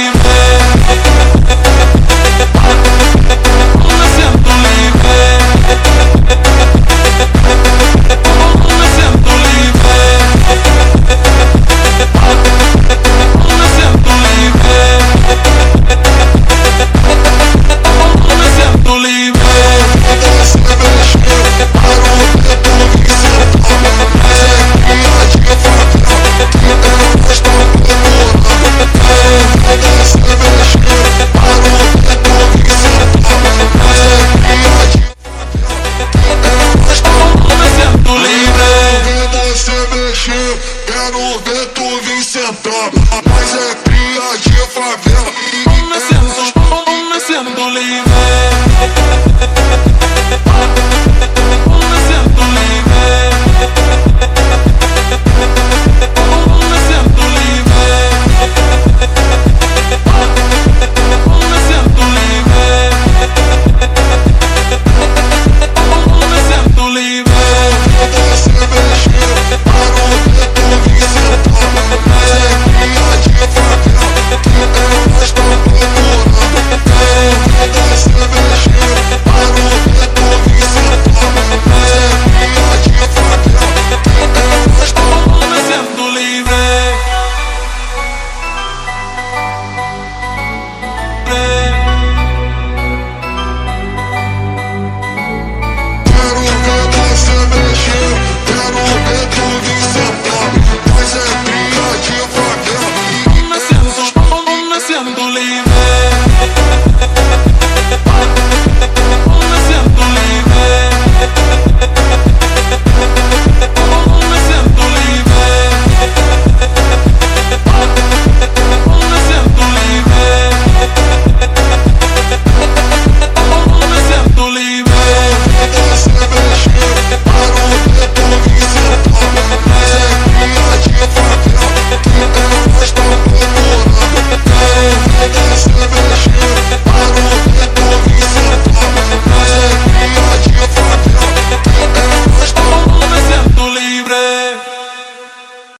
dreaming. vem sentar. Mas é cria de favela Vamos nascendo, vamos nascendo do Limeira